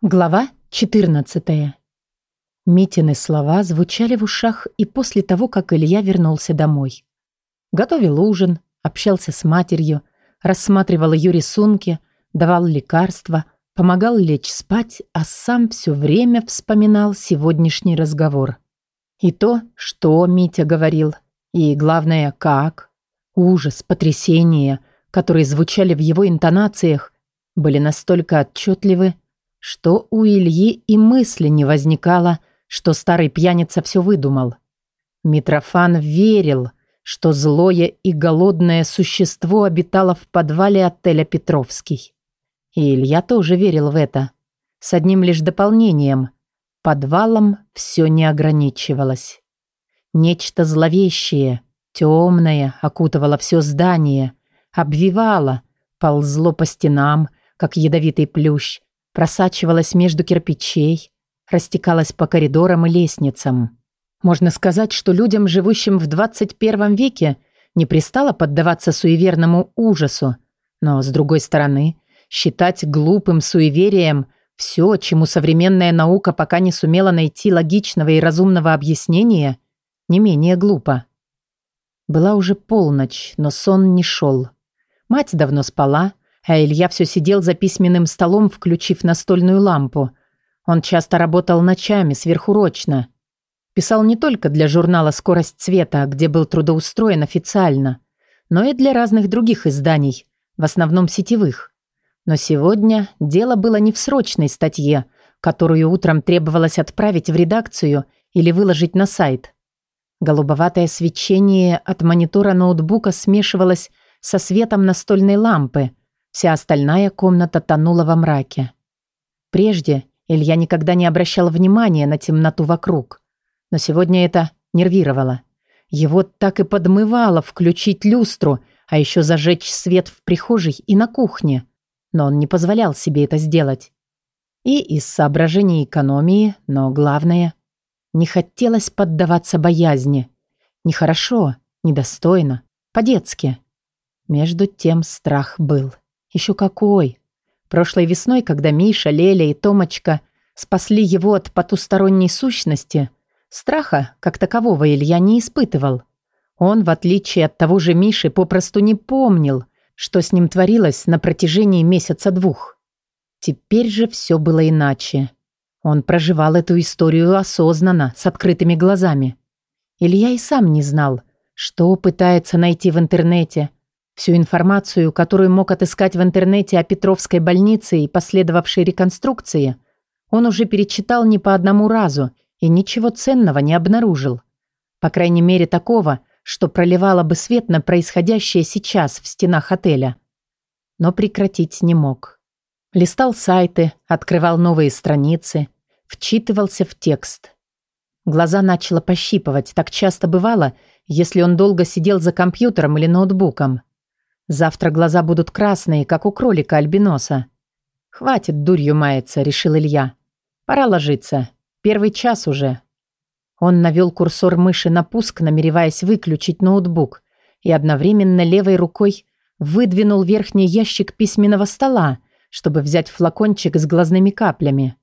Глава 14. Митины слова звучали в ушах и после того, как Илья вернулся домой. Готовил ужин, общался с матерью, рассматривал ее рисунки, давал лекарства, помогал лечь спать, а сам все время вспоминал сегодняшний разговор. И то, что Митя говорил, и, главное, как. Ужас, потрясение, которые звучали в его интонациях, были настолько отчетливы, что у Ильи и мысли не возникало, что старый пьяница все выдумал. Митрофан верил, что злое и голодное существо обитало в подвале отеля «Петровский». И Илья тоже верил в это. С одним лишь дополнением. Подвалом все не ограничивалось. Нечто зловещее, темное окутывало все здание, обвивало, ползло по стенам, как ядовитый плющ, просачивалась между кирпичей, растекалась по коридорам и лестницам. Можно сказать, что людям, живущим в 21 веке, не пристало поддаваться суеверному ужасу, но, с другой стороны, считать глупым суеверием все, чему современная наука пока не сумела найти логичного и разумного объяснения, не менее глупо. Была уже полночь, но сон не шел. Мать давно спала, а Илья все сидел за письменным столом, включив настольную лампу. Он часто работал ночами, сверхурочно. Писал не только для журнала «Скорость цвета», где был трудоустроен официально, но и для разных других изданий, в основном сетевых. Но сегодня дело было не в срочной статье, которую утром требовалось отправить в редакцию или выложить на сайт. Голубоватое свечение от монитора ноутбука смешивалось со светом настольной лампы, Вся остальная комната тонула во мраке. Прежде Илья никогда не обращал внимания на темноту вокруг. Но сегодня это нервировало. Его так и подмывало включить люстру, а еще зажечь свет в прихожей и на кухне. Но он не позволял себе это сделать. И из соображений экономии, но главное, не хотелось поддаваться боязни. Нехорошо, недостойно, по-детски. Между тем страх был. Еще какой! Прошлой весной, когда Миша, Леля и Томочка спасли его от потусторонней сущности, страха, как такового, Илья не испытывал. Он, в отличие от того же Миши, попросту не помнил, что с ним творилось на протяжении месяца-двух. Теперь же все было иначе. Он проживал эту историю осознанно, с открытыми глазами. Илья и сам не знал, что пытается найти в интернете, Всю информацию, которую мог отыскать в интернете о Петровской больнице и последовавшей реконструкции, он уже перечитал не по одному разу и ничего ценного не обнаружил. По крайней мере, такого, что проливало бы свет на происходящее сейчас в стенах отеля. Но прекратить не мог. Листал сайты, открывал новые страницы, вчитывался в текст. Глаза начало пощипывать, так часто бывало, если он долго сидел за компьютером или ноутбуком. Завтра глаза будут красные, как у кролика-альбиноса. «Хватит дурью маяться», — решил Илья. «Пора ложиться. Первый час уже». Он навел курсор мыши на пуск, намереваясь выключить ноутбук, и одновременно левой рукой выдвинул верхний ящик письменного стола, чтобы взять флакончик с глазными каплями.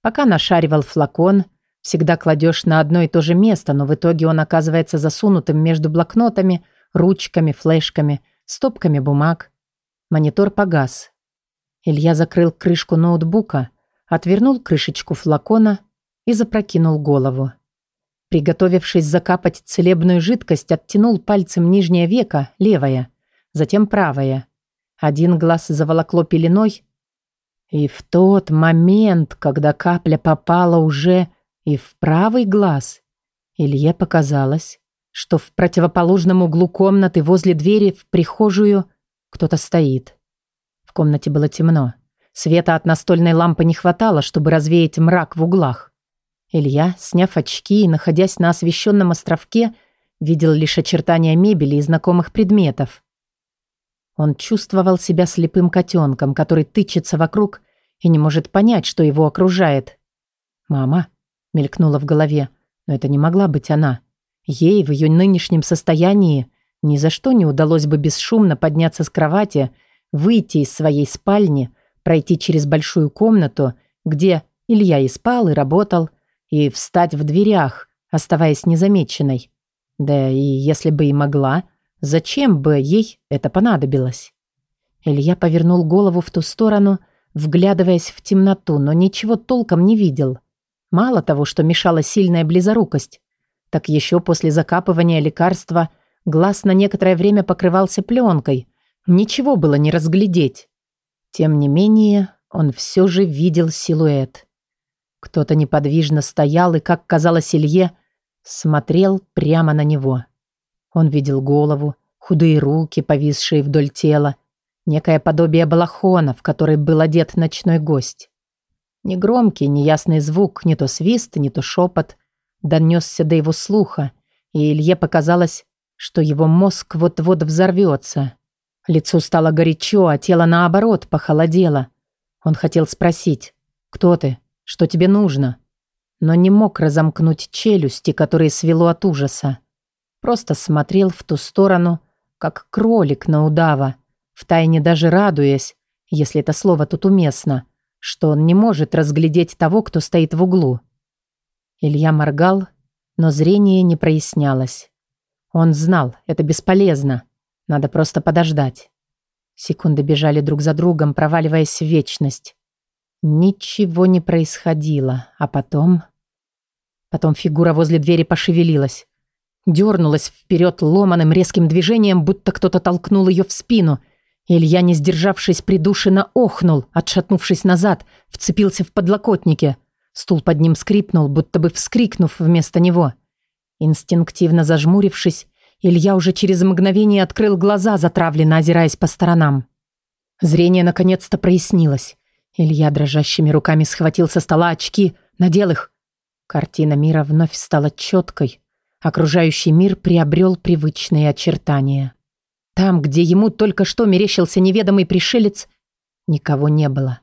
Пока нашаривал флакон, всегда кладешь на одно и то же место, но в итоге он оказывается засунутым между блокнотами, ручками, флешками — стопками бумаг. Монитор погас. Илья закрыл крышку ноутбука, отвернул крышечку флакона и запрокинул голову. Приготовившись закапать целебную жидкость, оттянул пальцем нижнее веко, левое, затем правое. Один глаз заволокло пеленой, и в тот момент, когда капля попала уже и в правый глаз, Илье показалось, что в противоположном углу комнаты возле двери в прихожую кто-то стоит. В комнате было темно. Света от настольной лампы не хватало, чтобы развеять мрак в углах. Илья, сняв очки и находясь на освещенном островке, видел лишь очертания мебели и знакомых предметов. Он чувствовал себя слепым котенком, который тычется вокруг и не может понять, что его окружает. «Мама?» — мелькнула в голове, но это не могла быть она. Ей в ее нынешнем состоянии ни за что не удалось бы бесшумно подняться с кровати, выйти из своей спальни, пройти через большую комнату, где Илья и спал, и работал, и встать в дверях, оставаясь незамеченной. Да и если бы и могла, зачем бы ей это понадобилось? Илья повернул голову в ту сторону, вглядываясь в темноту, но ничего толком не видел. Мало того, что мешала сильная близорукость, так еще после закапывания лекарства глаз на некоторое время покрывался пленкой. Ничего было не разглядеть. Тем не менее, он все же видел силуэт. Кто-то неподвижно стоял и, как казалось Илье, смотрел прямо на него. Он видел голову, худые руки, повисшие вдоль тела, некое подобие балахона, в который был одет ночной гость. Негромкий, неясный звук, не то свист, не то шепот, донесся до его слуха, и Илье показалось, что его мозг вот-вот взорвется. Лицу стало горячо, а тело, наоборот, похолодело. Он хотел спросить, «Кто ты? Что тебе нужно?» Но не мог разомкнуть челюсти, которые свело от ужаса. Просто смотрел в ту сторону, как кролик на удава, втайне даже радуясь, если это слово тут уместно, что он не может разглядеть того, кто стоит в углу. Илья моргал, но зрение не прояснялось. Он знал, это бесполезно. Надо просто подождать. Секунды бежали друг за другом, проваливаясь в вечность. Ничего не происходило, а потом... Потом фигура возле двери пошевелилась. Дернулась вперед ломаным резким движением, будто кто-то толкнул ее в спину. Илья, не сдержавшись, придушенно охнул, отшатнувшись назад, вцепился в подлокотники. Стул под ним скрипнул, будто бы вскрикнув вместо него. Инстинктивно зажмурившись, Илья уже через мгновение открыл глаза, затравленно озираясь по сторонам. Зрение наконец-то прояснилось. Илья дрожащими руками схватил со стола очки, надел их. Картина мира вновь стала четкой. Окружающий мир приобрел привычные очертания. Там, где ему только что мерещился неведомый пришелец, никого не было.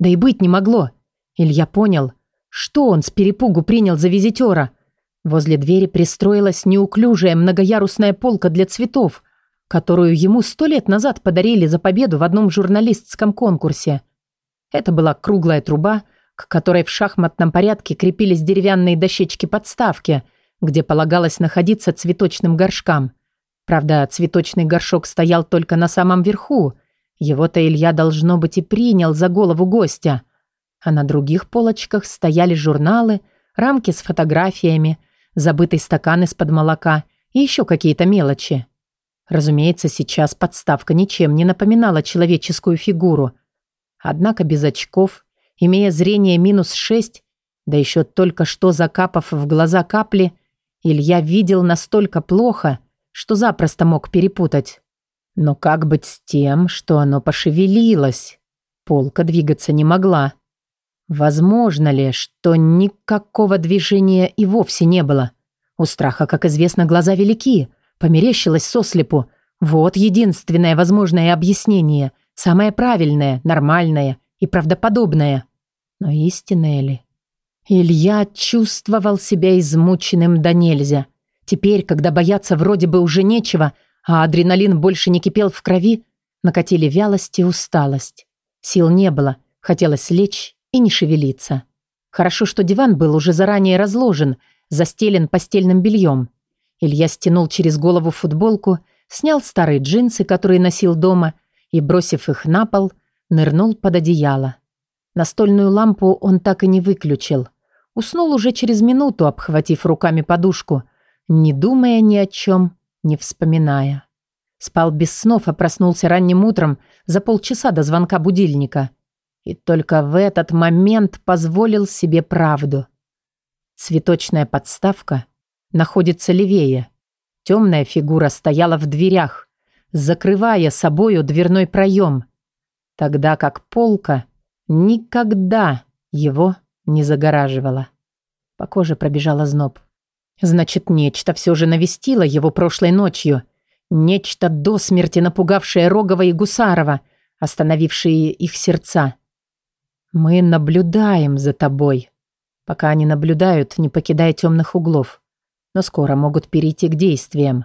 Да и быть не могло. Илья понял, что он с перепугу принял за визитера – Возле двери пристроилась неуклюжая многоярусная полка для цветов, которую ему сто лет назад подарили за победу в одном журналистском конкурсе. Это была круглая труба, к которой в шахматном порядке крепились деревянные дощечки подставки, где полагалось находиться цветочным горшкам. Правда, цветочный горшок стоял только на самом верху. Его-то Илья, должно быть, и принял за голову гостя. А на других полочках стояли журналы, рамки с фотографиями, забытый стакан из-под молока и еще какие-то мелочи. Разумеется, сейчас подставка ничем не напоминала человеческую фигуру. Однако без очков, имея зрение минус шесть, да еще только что закапав в глаза капли, Илья видел настолько плохо, что запросто мог перепутать. Но как быть с тем, что оно пошевелилось? Полка двигаться не могла. Возможно ли, что никакого движения и вовсе не было? У страха, как известно, глаза велики. Померещилось сослепу. Вот единственное возможное объяснение. Самое правильное, нормальное и правдоподобное. Но истинное ли? Илья чувствовал себя измученным до нельзя. Теперь, когда бояться вроде бы уже нечего, а адреналин больше не кипел в крови, накатили вялость и усталость. Сил не было, хотелось лечь и не шевелиться. Хорошо, что диван был уже заранее разложен, застелен постельным бельем. Илья стянул через голову футболку, снял старые джинсы, которые носил дома, и, бросив их на пол, нырнул под одеяло. Настольную лампу он так и не выключил. Уснул уже через минуту, обхватив руками подушку, не думая ни о чем, не вспоминая. Спал без снов, а проснулся ранним утром за полчаса до звонка будильника – и только в этот момент позволил себе правду. Цветочная подставка находится левее. Темная фигура стояла в дверях, закрывая собою дверной проем, тогда как полка никогда его не загораживала. По коже пробежала зноб. Значит, нечто все же навестило его прошлой ночью. Нечто до смерти напугавшее Рогова и Гусарова, остановившее их сердца. «Мы наблюдаем за тобой». Пока они наблюдают, не покидая темных углов. Но скоро могут перейти к действиям.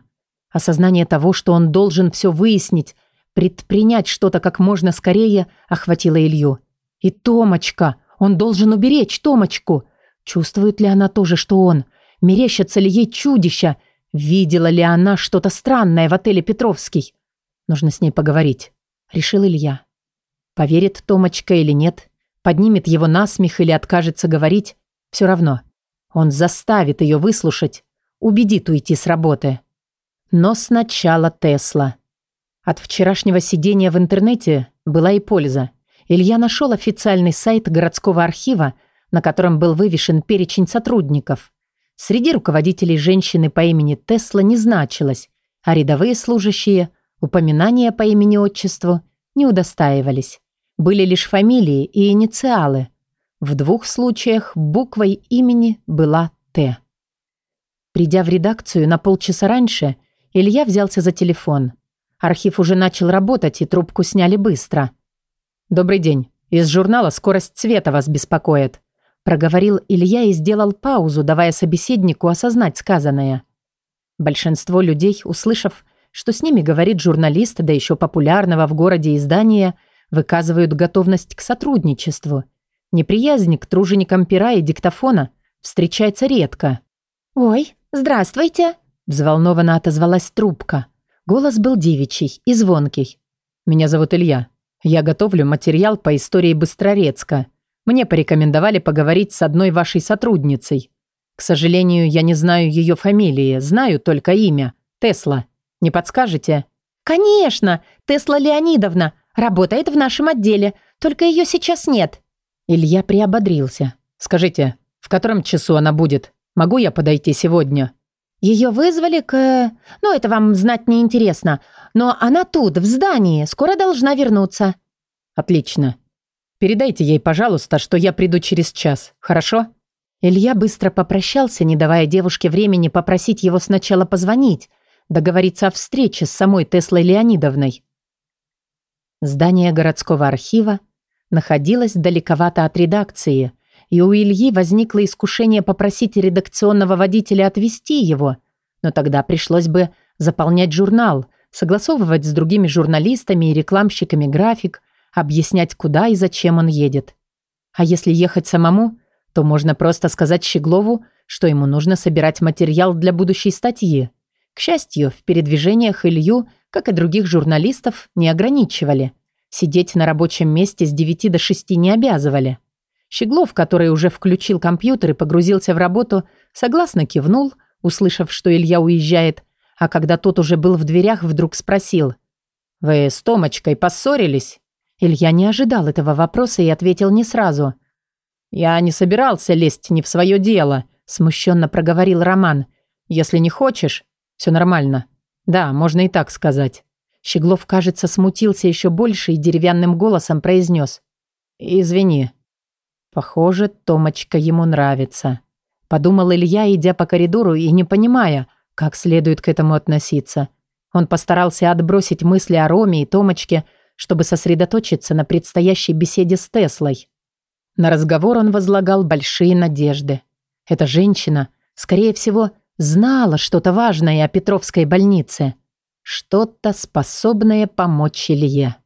Осознание того, что он должен все выяснить, предпринять что-то как можно скорее, охватило Илью. И Томочка, Он должен уберечь Томочку. Чувствует ли она тоже, что он? Мерещатся ли ей чудища? Видела ли она что-то странное в отеле «Петровский»? Нужно с ней поговорить, решил Илья. Поверит Томочка или нет, поднимет его насмех или откажется говорить, все равно. Он заставит ее выслушать, убедит уйти с работы. Но сначала Тесла. От вчерашнего сидения в интернете была и польза. Илья нашел официальный сайт городского архива, на котором был вывешен перечень сотрудников. Среди руководителей женщины по имени Тесла не значилось, а рядовые служащие упоминания по имени-отчеству не удостаивались. Были лишь фамилии и инициалы. В двух случаях буквой имени была «Т». Придя в редакцию на полчаса раньше, Илья взялся за телефон. Архив уже начал работать, и трубку сняли быстро. «Добрый день. Из журнала «Скорость цвета» вас беспокоит», проговорил Илья и сделал паузу, давая собеседнику осознать сказанное. Большинство людей, услышав, что с ними говорит журналист, да еще популярного в городе издания, выказывают готовность к сотрудничеству. Неприязнь к труженикам пера и диктофона встречается редко. «Ой, здравствуйте!» Взволнованно отозвалась трубка. Голос был девичий и звонкий. «Меня зовут Илья. Я готовлю материал по истории Быстрорецка. Мне порекомендовали поговорить с одной вашей сотрудницей. К сожалению, я не знаю ее фамилии, знаю только имя. Тесла. Не подскажете?» «Конечно! Тесла Леонидовна. Работает в нашем отделе. Только ее сейчас нет». Илья приободрился. «Скажите, в котором часу она будет? Могу я подойти сегодня?» Ее вызвали к... Ну, это вам знать не интересно. Но она тут, в здании. Скоро должна вернуться. Отлично. Передайте ей, пожалуйста, что я приду через час. Хорошо? Илья быстро попрощался, не давая девушке времени попросить его сначала позвонить, договориться о встрече с самой Теслой Леонидовной. Здание городского архива находилось далековато от редакции, и у Ильи возникло искушение попросить редакционного водителя отвезти его, но тогда пришлось бы заполнять журнал, согласовывать с другими журналистами и рекламщиками график, объяснять, куда и зачем он едет. А если ехать самому, то можно просто сказать Щеглову, что ему нужно собирать материал для будущей статьи. К счастью, в передвижениях Илью, как и других журналистов, не ограничивали. Сидеть на рабочем месте с 9 до 6 не обязывали. Щеглов, который уже включил компьютер и погрузился в работу, согласно кивнул, услышав, что Илья уезжает, а когда тот уже был в дверях, вдруг спросил. «Вы с Томочкой поссорились?» Илья не ожидал этого вопроса и ответил не сразу. «Я не собирался лезть не в свое дело», – смущенно проговорил Роман. «Если не хочешь, все нормально. Да, можно и так сказать». Щеглов, кажется, смутился еще больше и деревянным голосом произнес. «Извини, Похоже, Томочка ему нравится. Подумал Илья, идя по коридору и не понимая, как следует к этому относиться. Он постарался отбросить мысли о Роме и Томочке, чтобы сосредоточиться на предстоящей беседе с Теслой. На разговор он возлагал большие надежды. Эта женщина, скорее всего, знала что-то важное о Петровской больнице. Что-то способное помочь Илье.